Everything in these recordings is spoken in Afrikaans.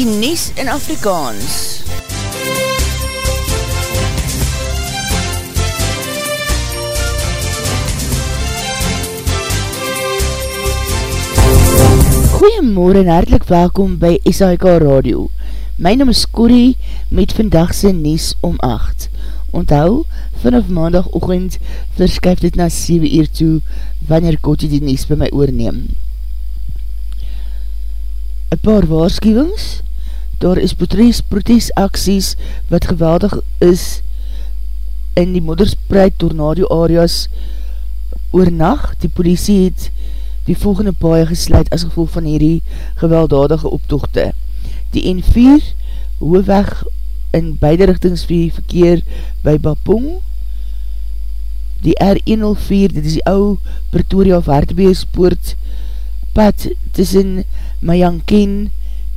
die Nies in Afrikaans. Goeiemorgen en hartelijk welkom by SAIK Radio. My naam is Corrie met vandagse Nies om 8. Onthou, vanaf maandagochtend verskuif dit na 7 uur toe wanneer Kotie die Nies by my oorneem een paar waarschuwings. Daar is protestaksies wat geweldig is in die moederspreid tornado areas oornacht. Die politie het die volgende paie gesluit as gevolg van hierdie gewelddadige optochte. Die N4 hoofweg in beide richtings vir verkeer by Bapong. Die R104, dit is die ou Pretoria of Hartbeespoort pad tussen Mayanken,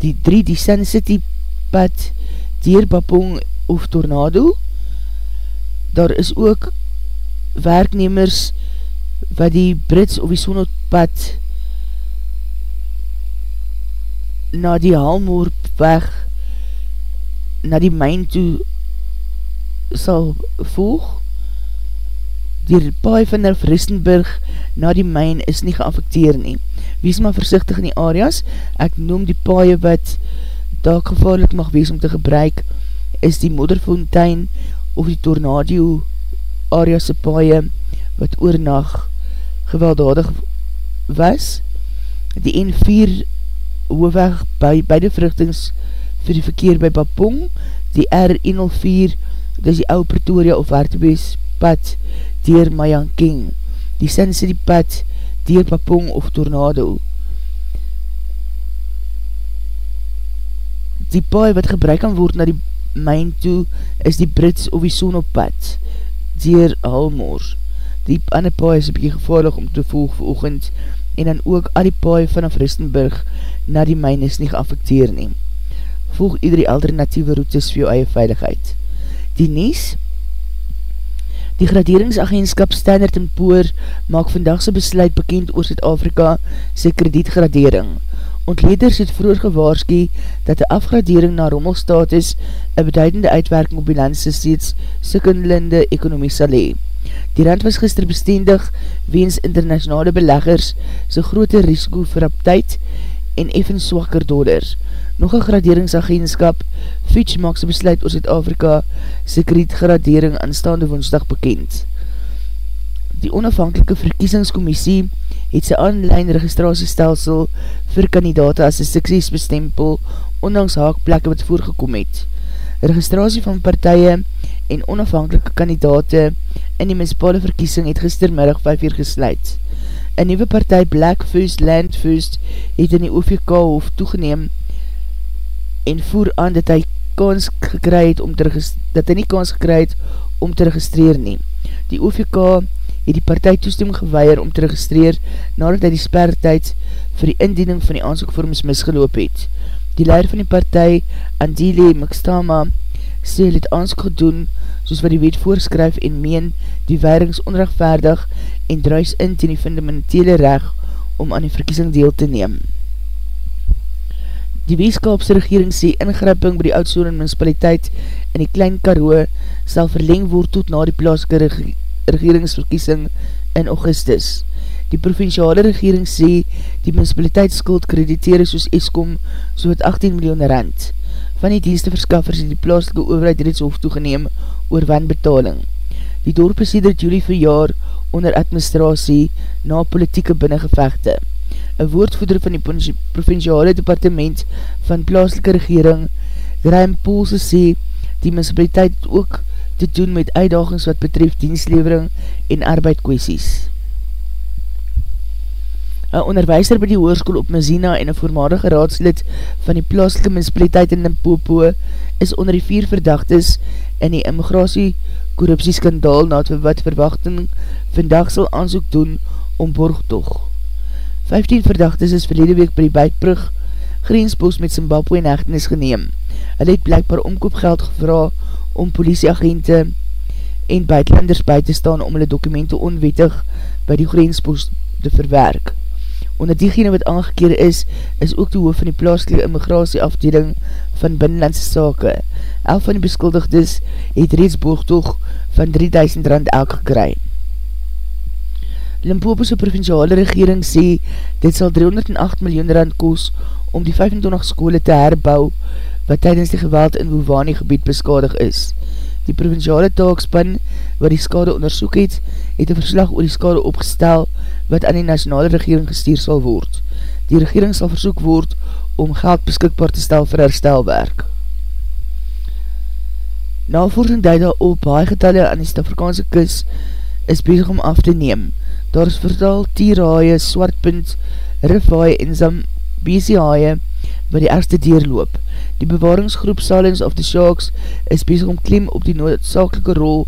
die 3, die Sun City pad, dier Bapong of Tornado. Daar is ook werknemers wat die Brits of die Sonotpad na die Halmoorweg na die myn toe sal volg. Die paai van der Fristenburg na die myn is nie geaffekteer nie wees maar versichtig in die areas, ek noem die paaie wat daar gevaarlik mag wees om te gebruik, is die modderfontein of die tornado arease paaie wat oornag gewelddadig was, die N4 hoofweg by beide vruchtings vir die verkeer by Bapong, die R104, dis die oude Pretoria of Hartebees pad dier Mayanking, die Sin City pad dier papong of tornado. Die paai wat gebruik kan word na die myn toe is die Brits of die Sonopad dier Halmoor. Die ander paai is beetje gevaarlig om te volg vir oogend en dan ook al die paai vanaf Ristenburg na die myn is nie geaffekteer neem. Volg ieder die alternatieve routes vir jou eie veiligheid. Die Nies Die graderingsagentskap Standard Poor maak vandagse besluit bekend oor Zuid-Afrika sy kredietgradering. Ontleders het vroeger gewaarski dat die afgradering na rommelstatus een beduidende uitwerking op bilanse steeds sikkendelende ekonomie sal hee. Die rand was gister bestendig weens internationale beleggers sy grote risiko vir op tyd en even swakker dollars nog een graderingsagentskap, Fitch maak sy besluit oor Zuid-Afrika sy kredietgradering aanstaande woensdag bekend. Die onafhankelike verkiesingscommissie het sy online registratiestelsel vir kandidate as sy sukses bestempel, ondanks haakplekke wat voorgekom het. Registratie van partije en onafhankelike kandidate in die menspale verkiesing het gistermiddag 5 uur gesluit. Een nieuwe partij Black First Land First het in die OVK hoofd toegeneem en voer aan dat hy kans het om te dat hy nie kans gekry het om te registreer nie. Die OVK het die partij toestem geweier om te registreer nadat hy die spertijd vir die indiening van die aansoekvorms misgeloop het. Die leider van die partij, Andile Mkstama, sê hy het aansoek gedoen soos wat die wet voorskryf en meen die weirings onrechtvaardig en druis in ten die fundamentele reg om aan die verkiesing deel te neem. Die weeskapse regering sê ingripping by die oudsoon en municipaliteit in die klein karoe sal verleng word tot na die plaaske regeringsverkiesing in augustus. Die provinciale regering sê die municipaliteit skuld krediteer soos Eskom so met 18 miljoen rand. Van die dienste verskaffers het die plaaslike overheid reeds hoofd toegeneem oor wanbetaling. Die dorp is sedert juli verjaar onder administratie na politieke binnengevechte een woordvoeder van die provinciale departement van plaaslike regering, Graham Poolse sê, die municipaliteit ook te doen met uitdagings wat betref dienstlevering en arbeidkwesties. Een onderwijser by die hoorskoel op Mazina en een voormalige raadslid van die plaaslike municipaliteit in Limpopo is onder die vier verdachtes in die immigratie korruptieskandaal na wat verwachting vandag sal aanzoek doen om borgtocht. 15 verdachtes is verlede week by die buitbrug grenspost met Zimbabwe in hechtenis geneem. Hulle het blijkbaar omkoopgeld gevra om politieagente en buitenlanders by te staan om hulle dokumente onwettig by die grenspost te verwerk. Onder diegene wat aangekeer is, is ook die hoof van die plaaslike immigratieafdeling van Binnenlandse Sake. Elf van die beskuldigdes het reeds boogtoog van 3000 rand elk gekry. Limpopo'se provinciale regering sê, dit sal 308 miljoen rand koos om die 25 skole te herbou wat tydens die geweld in Wovani gebied beskadig is. Die provinciale taakspan wat die skade onderzoek het, het een verslag oor die skade opgestel wat aan die nationale regering gestuur sal word. Die regering sal versoek word om geld beskikbaar te stel vir herstelwerk. Navorsing duid al op, baie getalle aan die Stafrikaanse kus is bezig om af te neem. Daar is vertaal tierhaaie, swartpunt, rifhaaie en zambesiehaaie wat die ergste deur loop. Die bewaringsgroep Silence of the Sharks is bezig om klem op die noodzakelike rol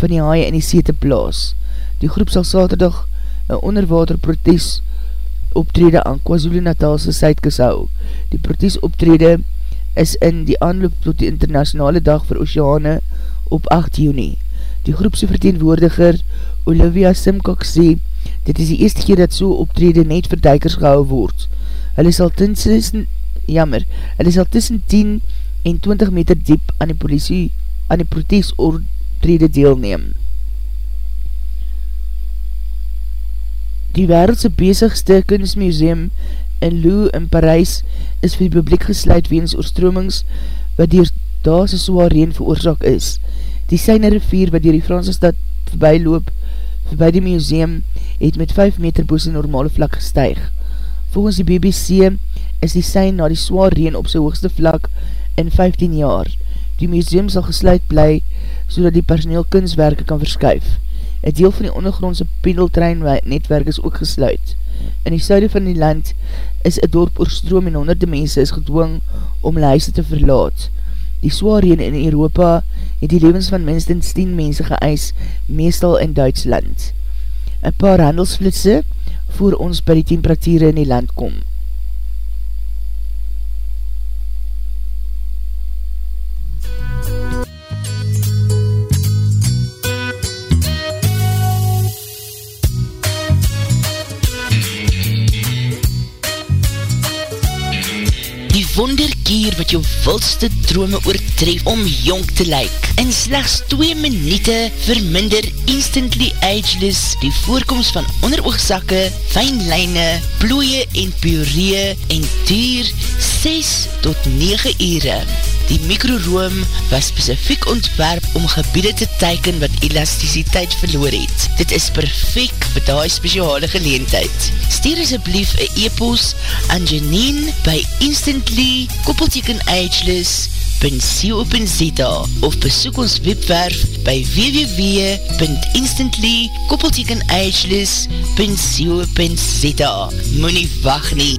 van die haie in die see te plaas. Die groep sal saterdag een onderwater protes optrede aan KwaZulu-Natalse Suidkus hou. Die protes optrede is in die aanloop tot die internationale dag vir Oceane op 8 juni. Die groepse verteenwoordiger Olivia Simcock sê, dit is die eerste keer dat so optrede net vir duikers gehou word. Hulle sal tussen jammer, hulle sal tussen 10 en 20 meter diep aan die politie, aan die protesoptrede deelneem. Die wereldse bezigste kunstmuseum in Lou in Parijs is vir die publiek gesluit weens oorstromings wat dier daar so zwaar reen veroorzaak is. Die Seine rivier wat dier die Franse stad voorbij loop, voorbij die museum, het met 5 meter boos in normale vlak gestuig. Volgens die BBC is die sein na die zwaar reen op sy hoogste vlak in 15 jaar. Die museum sal gesluit bly, so die personeel kunstwerke kan verskuif. Een deel van die ondergrondse pendeltrein netwerk is ook gesluit. In die suide van die land is een dorp oorstroom en honderde mense is gedwong om die huise te verlaat. Die zwaar reen in Europa het die levens van minstens 10 mense geëis, meestal in Duitsland. Een paar handelsflitse voor ons by die temperatuur in die land kom. Wonderkier wat jou wildste drome oortref om jong te lyk. In slechts 2 minute verminder instantly ageless die voorkomst van onderoogzakke, fijnlijne, plooie en puree en duur 6 tot 9 ure. Die mikroroom was specifiek ontwerp om gebiede te teiken wat elasticiteit verloor het. Dit is perfect vir die speciale geleentheid. Stuur asjeblief een e-post aan Janine by instantly koppelteken ageless.co.za of besoek ons webwerf by www.instantly koppelteken ageless.co.za Moe nie wacht nie.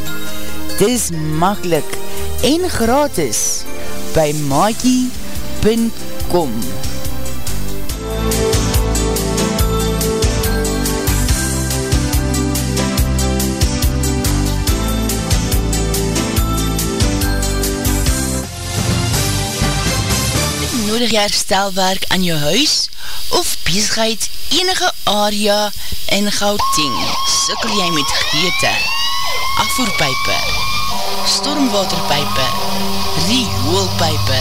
Dis makkelijk en gratis by maakie.com nodig jy herstelwerk aan jou huis of bezigheid enige area in Gauteng. Sikkel jy met geëte, afvoerpijpe, stormwaterpijpe, rioolpijpe,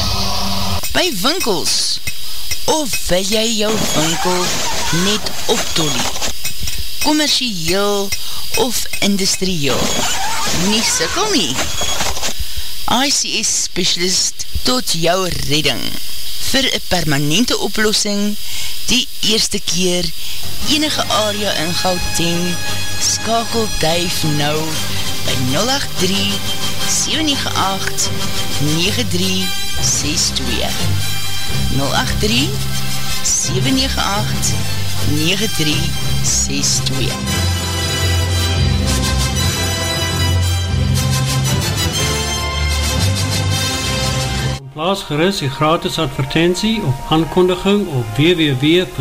by winkels of wil jy jou winkel net optolie, commercieel of industrieel. Nie sikkel nie. ICS Specialist tot jou redding vir een permanente oplossing die eerste keer enige area in Gauteng skakel duif nou by 083-798-9362. 083-798-9362 Plaas geris die gratis advertentie op aankondiging op www.v.co.za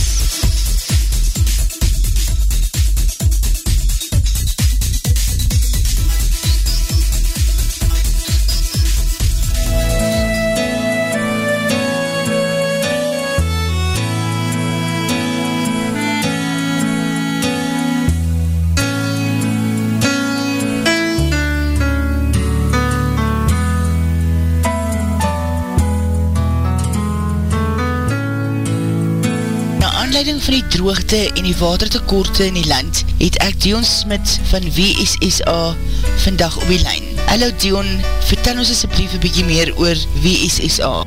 Droogte en die watertekorte in die land, het ek Dion Smit van WSSA vandag op die lijn. Hallo Dion, vertel ons asjeblief een bykie meer oor WSSA.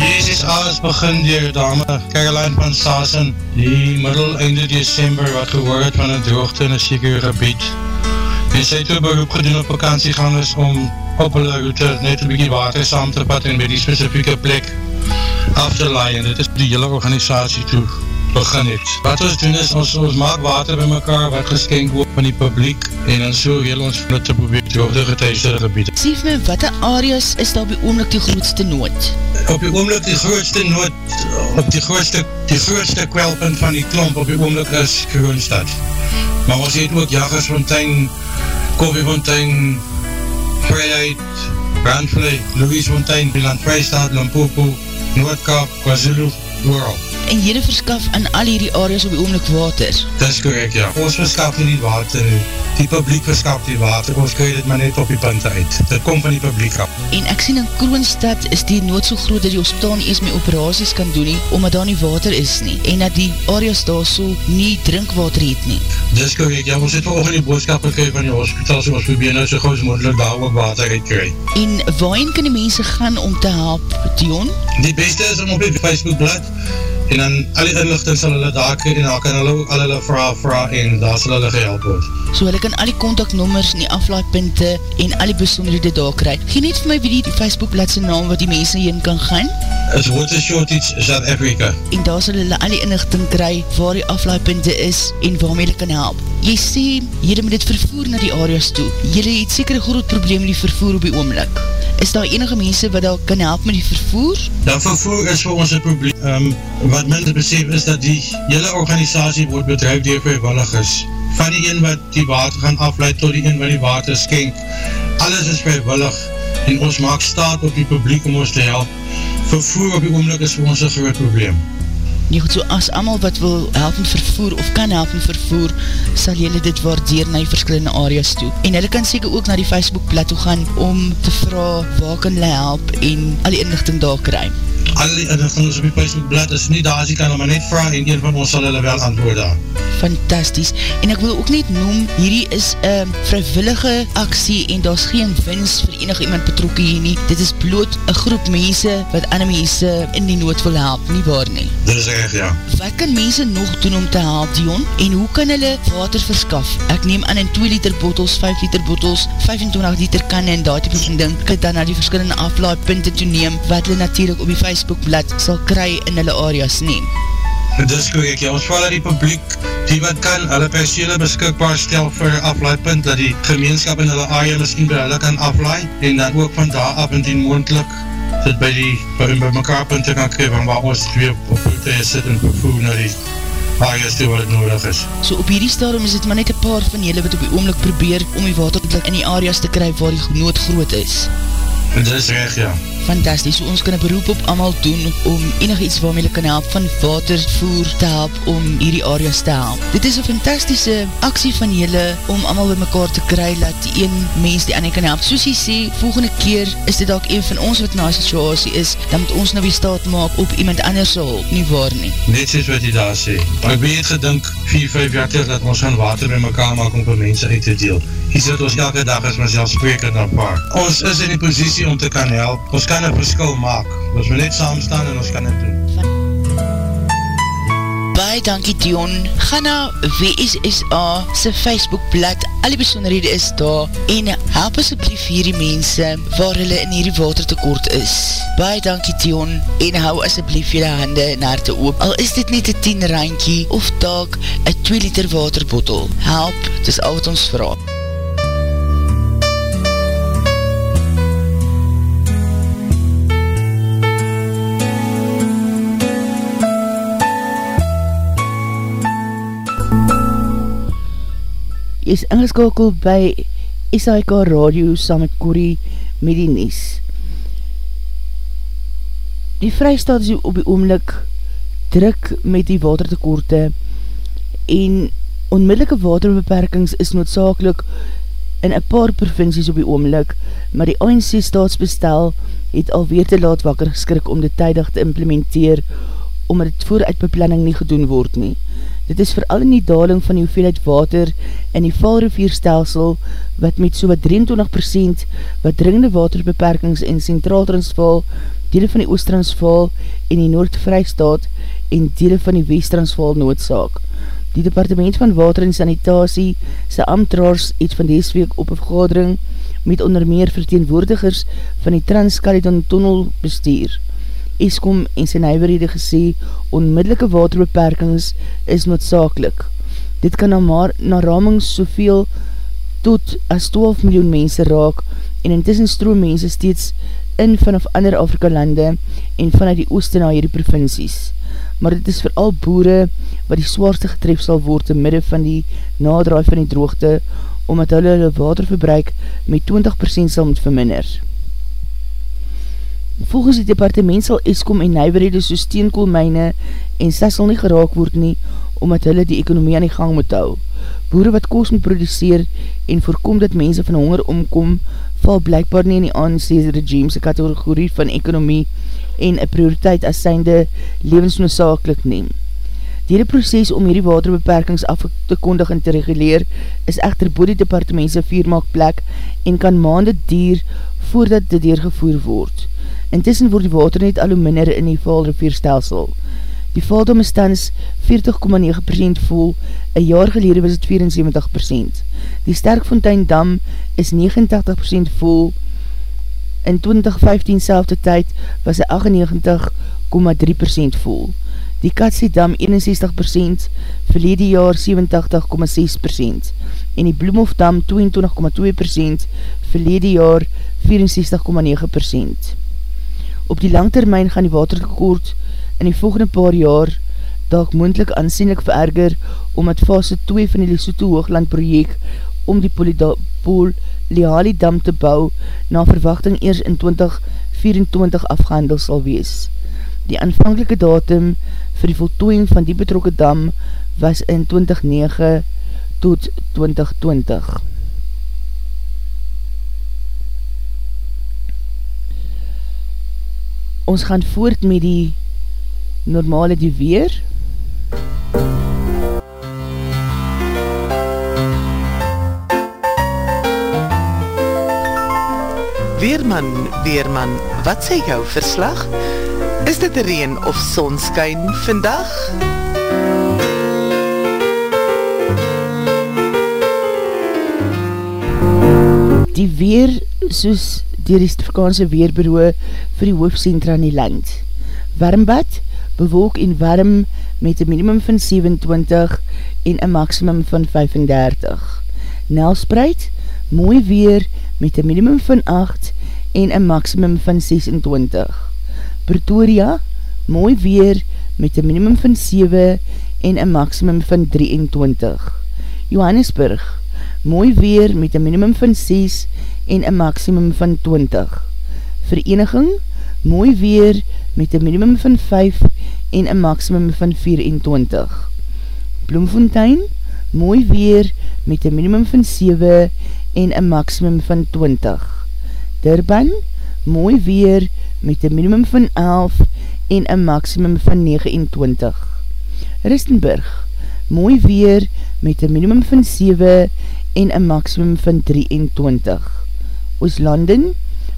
WSSA is begin dier dame Caroline van Sassen, die middel einde december wat gehoor het van een droogte in een sekere gebied. Het toe beroep gedoen op vakantiegangers om op een bykie water saam te pat en by die specifieke plek af te laai en dit is die hele organisatie toe. Wat ons doen is, ons, ons maak water by mekaar wat geskenk word van die publiek en dan so heel ons van te probeer droogde getuisde gebied. Sief my, wat areas is daar op die oomlik die grootste nood? Op die oomlik die grootste nood, op die grootste, die grootste kwelpunt van die klomp op die oomlik is Kroonstad. Maar ons het ook Jagersfontein, Koffiefontein, Vrijheid, Brandvlei, Louisfontein, Land Vrijstaat, Lampopo, Noordkap, KwaZulu, World. En jyde verskaf aan al hierdie areas op die oomlik water? Dis correct, ja. Ons verskaf nie die water nie. Die publiek verskaf die water. Ons krijg dit maar net op die punte uit. Dit kom van die publiek af. En ek sien in Kroonstad is die nood so groot dat die hospitaal nie eens mee operaties kan doen nie, omdat daar nie water is nie. En dat die areas daar so nie drinkwater het nie. Dis correct, ja. Ons het volgende die boodskap gekry van die hospitaal, so ons probeer nou so gauw as moeilijk daar ook water uitkry. En waarin kan die mense gaan om te help, Dion? Die beste is om op die Facebookblad en dan al die inlichting sal hulle daar kry en dan kan hulle al hulle vraag vraag en daar sal hulle gehelp word. So hulle kan al die contactnummers en die aflaaipunte en al die besonderhede daar kry. Geen net vir my wie die Facebookbladse naam wat die mense heen kan gaan? Is Water Shortage South Africa. En daar sal hulle al die inlichting kry waar die aflaaipunte is en waarmee hulle kan help. Jy sê, jylle moet dit vervoer na die areas toe. Jylle het seker een groot probleem met die vervoer op die oomlik. Is daar enige mense wat daar kan help met die vervoer? Dat vervoer is vir ons een probleem. Um, wat men besef is dat die hele organisatie word bedrijf door vrijwilligers. Van die een wat die water gaan afleid tot die een wat die water skenk. Alles is vrijwillig en ons maak staat op die publiek om ons te help. Vervoer op die oomlik is vir ons een groot probleem. Nie goed, so as amal wat wil help met vervoer of kan help met vervoer, sal jylle dit waardeer na die verskillende areas toe. En hulle kan seker ook na die Facebookblad toe gaan om te vraag waar kan hulle help en al die inlichting daar kry. Al die inlichting is op die Facebookblad is nie daar as jy kan hulle maar net vraag en een van ons sal hulle wel antwoord daar. Fantasties. En ek wil ook net noem, hierdie is een vrywillige aksie en daar is geen wins vir enig iemand betrokken hier nie. Dit is bloot een groep mense wat ander mense in die nood wil help, nie waar nie? Dit is echt, ja. Wat kan mense nog doen om te help, Dion? En hoe kan hulle water verskaf? Ek neem aan in 2 liter bottles, 5 liter bottles, 25 liter kan en daar type van ding, kan dan na die verskillende aflaaipunte toe neem, wat hulle natuurlijk op die Facebookblad sal kry in hulle areas neem. Dis korrek, ja, ons val die publiek, die wat kan, hulle persiele beskikbaar stel vir aflaaipunt, dat die gemeenskap in hulle area miskien by hulle kan aflaai, en dan ook van daar af indien moendlik, dit by die, by, by mekaar punte kan kry, van waar ons twee op voete is sit en vervoer na die areas toe wat het nodig is. So op hierdie stadium is dit maar net een paar van julle wat op die oomlik probeer om die water in die areas te kry waar die nood groot is. Dit is recht, ja fantastisch, ons kan een beroep op allemaal doen om enig iets waarmee hulle kan help van watervoer te help om hierdie areas te help. Dit is een fantastische aksie van julle om allemaal by mekaar te kry, laat die een mens die ander kan help. Soos jy sê, volgende keer is dit ook een van ons wat na situasie is, dan moet ons nou weer staat maak op iemand anders hulp, nie waar nie. Net soos wat jy daar sê. Maar ek weet gedink 4-5 jaar terug dat ons gaan water by mekaar maak om vir mense uit te deel. Hier sit ons elke dag as myself spreker na paar. Ons is in die positie om te kan help. Ons kan kan een verskil maak. Ons moet net saam staan en ons kan het doen. Baie dankie Dion. Ga na WSSA sy Facebookblad, al die besonderhede is daar en help asjeblief hierdie mense waar hulle in hierdie watertekort is. Baie dankie Dion en hou asjeblief jylle hande en harte oop. Al is dit net een 10 randkie of taak een 2 liter waterbottel. Help, dis al wat ons vraag. Jy is ingeskakel by SIK Radio saam met Corrie met die Nies. Die vrystaat is op die oomlik druk met die watertekorte en onmiddellike waterbeperkings is noodzakelik in een paar provincies op die oomlik, maar die ANC staatsbestel het alweer te laat wakker geskrik om dit tydig te implementeer omdat het vooruitbeplanning nie gedoen word nie. Dit is vooral in die daling van die hoeveelheid water in die valrivierstelsel wat met so wat 23% wat dringende waterbeperkings in Centraal Transvaal, dele van die Oost-Transvaal en die Noord-Vrijstaat en dele van die West-Transvaal noodzaak. Die Departement van Water en Sanitasie sy amtraars het van dees week op een vergadering met onder meer verteenwoordigers van die Trans-Caledon Tunnel bestuur. Eskom en sy nijverhede gesê, onmiddellike waterbeperkings is noodzakelik. Dit kan na, maar, na ramings soveel tot as 12 miljoen mense raak en intussen stroom mense steeds in vanaf ander Afrika lande en vanuit die ooste na hierdie provincies. Maar dit is vooral boere wat die zwaarste getref sal word in midde van die nadraai van die droogte omdat hulle hulle waterverbruik met 20% sal moet verminder. Volgens die departement sal Eskom en Nijverhede so steenkoolmijne en sessel nie geraak word nie, omdat hulle die ekonomie aan die gang moet hou. Boere wat koos moet produceer en voorkom dat mense van honger omkom, val blijkbaar nie in die ANC's regime'se kategorie van ekonomie en een prioriteit as synde levensnoodzakelik neem. Die hele proces om hierdie waterbeperkings af te kondig en te reguleer is echter boe die departementse viermaakplek en kan maande dier voordat dit deurgevoer word. Intussen word die water net al hoe minder in die Vaalrivierstelsel. Die Vaaldom is tans 40,9% vol, een jaar gelede was het 74%. Die Sterkfontein Dam is 89% vol, in 2015 selfde tyd was hy 98,3% vol. Die Katsie Dam 61%, verlede jaar 87,6% en die Bloemhof Dam 22,2%, verlede jaar 64,9%. Op die langtermijn gaan die watertekort in die volgende paar jaar dalk moendlik aansienlik vererger omdat fase 2 van die Lesotho Hoogland project om die Poliali dam te bou na verwachting eers in 2024 afgehandel sal wees. Die aanvankelike datum vir die voltooiing van die betrokke dam was in 2009 tot 2020. Ons gaan voort met die normale die weer. Weerman, Weerman, wat sê jou verslag? Is dit reen of sonskyn vandag? Die weer soos dier die Stafkaanse Weerbureau vir die hoofdcentra in die land. Warmbad, bewolk en warm met een minimum van 27 en een maximum van 35. Nelspreid, mooi weer met een minimum van 8 en een maximum van 26. Pretoria, mooi weer met een minimum van 7 en een maximum van 23. Johannesburg, mooi weer met een minimum van 6 en een maximum van 20. Vereniging, mooi weer met een minimum van 5 en een maximum van 24. Bloemfontein, mooi weer met een minimum van 7 en een maximum van 20. Durban, mooi weer met een minimum van 11 en een maximum van 29. Ristenburg, mooi weer met een minimum van 7 en een maximum van 23. Ooslanden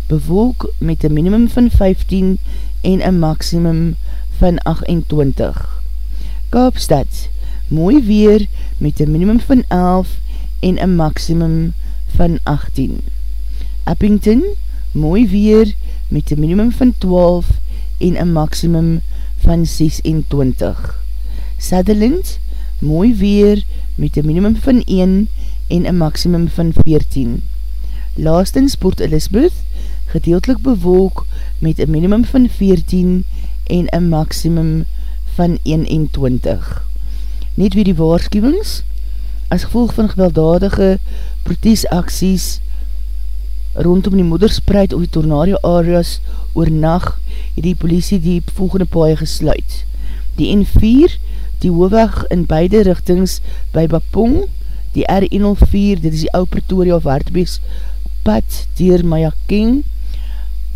bewolk met een minimum van 15 en een maximum van 28. Kaapstad, mooi weer met een minimum van 11 en een maximum van 18. Eppington, mooi weer met een minimum van 12 en een maximum van 26. Sutherland, mooi weer met een minimum van 1 en een maximum van 14. Laastens Port Elizabeth, gedeeltelik bewolk met een minimum van 14 en een maximum van 21. Net weer die waarschuwings, as gevolg van gewelddadige protesacties rondom die moederspreid of die tornado areas oor nacht, het die politie die volgende paai gesluit. Die N4, die hoofweg in beide richtings by Bapong, die R104, dit is die ou Pretoria of Hartbeeks pad dier Mayakeng,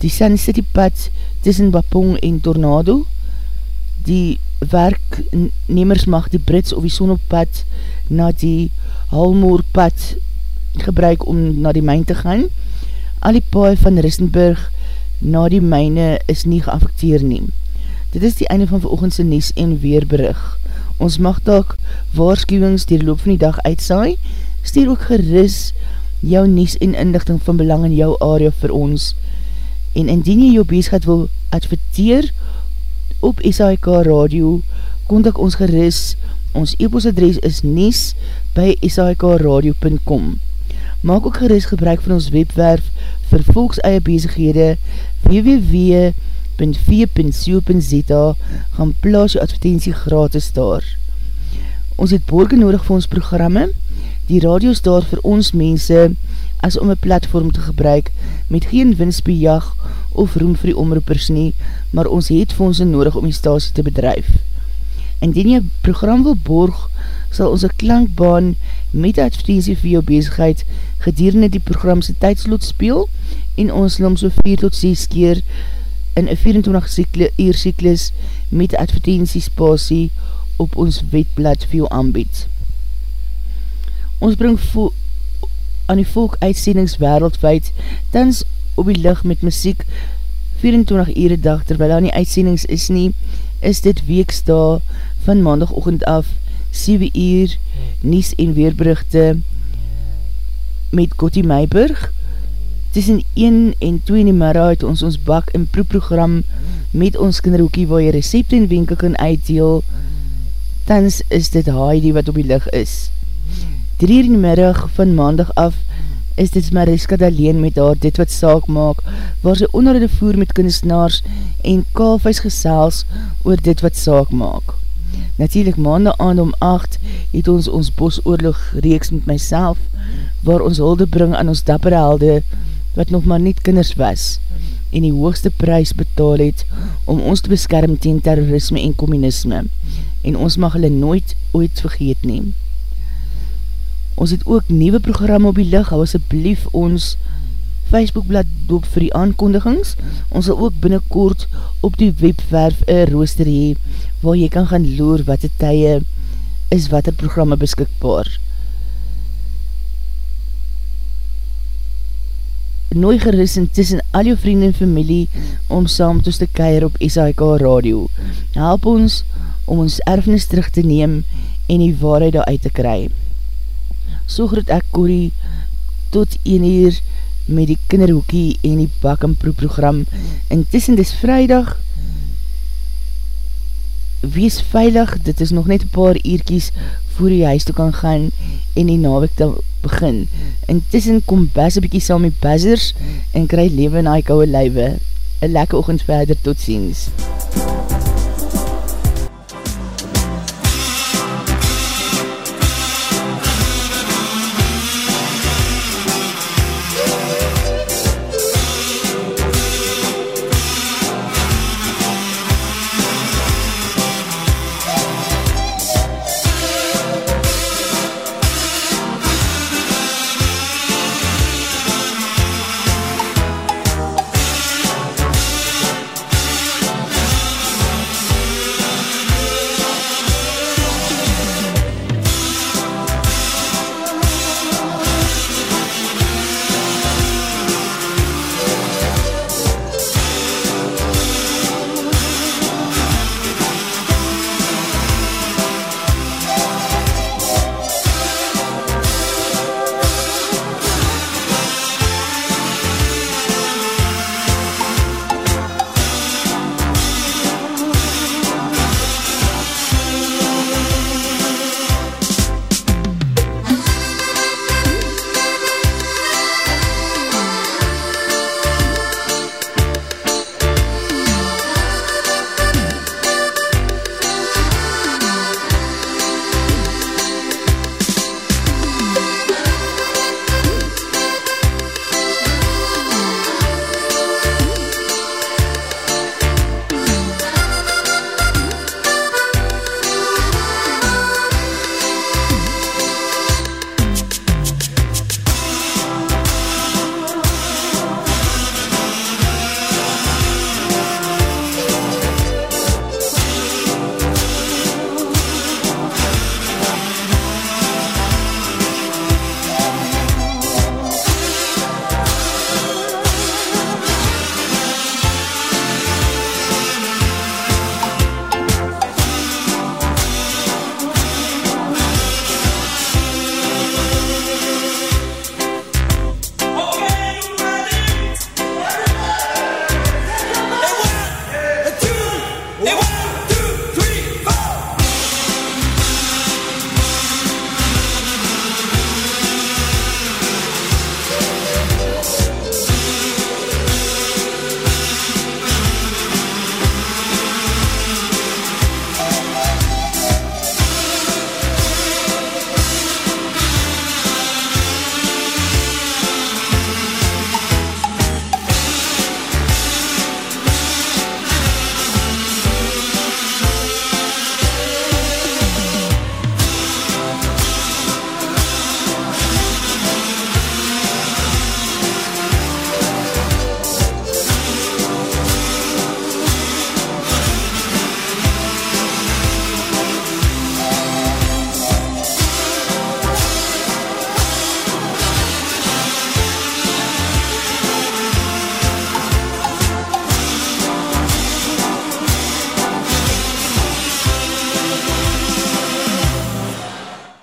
die Sun City pad tussen Bapong en Tornado, die werknemers mag die Brits of die Sonnepad na die Halmoor pad gebruik om na die myn te gaan. Al die paai van Ristenburg na die myne is nie geaffekteer nie. Dit is die einde van veroogendse Nies en Weerberig. Ons mag tak waarschuwings die loop van die dag uitsaai, stuur ook geris jou Nies en inlichting van belang in jou area vir ons. En indien jy jou beesgat wil adverteer op SHK Radio, kontak ons geris, ons e-postadres is nies by shkradio.com. Maak ook geris gebruik van ons webwerf vir volks eie bezighede www.v.co.za gaan plaas jou advertentie gratis daar. Ons het borge nodig vir ons programme, die radio is daar vir ons mense as om een platform te gebruik met geen winstbejag of roem vir die omroepers nie, maar ons het fondse nodig om die stasie te bedrijf. Indien jy program wil borg, sal ons een klankbaan met advertentie vir jou bezigheid gedurende die programse tydslot speel en ons sal om so 4 tot 6 keer in een 24 uur cyklus met advertentiespasie op ons wetblad vir jou aanbied. Ons bring aan die volk uitsendings wereldwijd tans op die licht met muziek 24 uur dag terwyl aan die uitsendings is nie, is dit weeksta van maandagochtend af 7 uur Nies en Weerberichte met Gottie Meiburg. Tussen 1 en 2 in die middag het ons ons bak en proeprogram met ons kinderhoekie waar jy recepte en wenke kan uitdeel. Tans is dit Heidi wat op die lig is. 3 uur in die middag van maandag af is dit Mariska Daleen met haar Dit Wat Saak Maak, waar sy onderhoud voer met kunstenaars en kalfhuis gesels oor Dit Wat Saak Maak. Natuurlijk maandag aan om 8 het ons ons bosoorlog reeks met myself, waar ons hulde bring aan ons dappere helde, wat nog maar niet kinders was, en die hoogste prijs betaal het om ons te beskerm teen terrorisme en communisme, en ons mag hulle nooit ooit vergeet neem. Ons het ook nieuwe program op die lig, hou asjeblief ons Facebookblad doop vir die aankondigings. Ons sal ook binnenkort op die webwerf een rooster hee, waar jy kan gaan loer wat die tye is wat die programme beskikbaar. Nooi geris en tussen al jou vriend en familie om saam toes te keir op SHK Radio. Help ons om ons erfenis terug te neem en die waarheid daar uit te kry. So groet ek Corrie tot 1 uur met die kinderhoekie en die bak en proe program. Intussen dis vrijdag, wees veilig, dit is nog net paar eerkies voor jy huis toe kan gaan en die nawek te begin. Intussen kom bas een bykie saam met buzzers en kry leven in die kouwe luive. Een lekker oogend verder, tot ziens. MUZIEK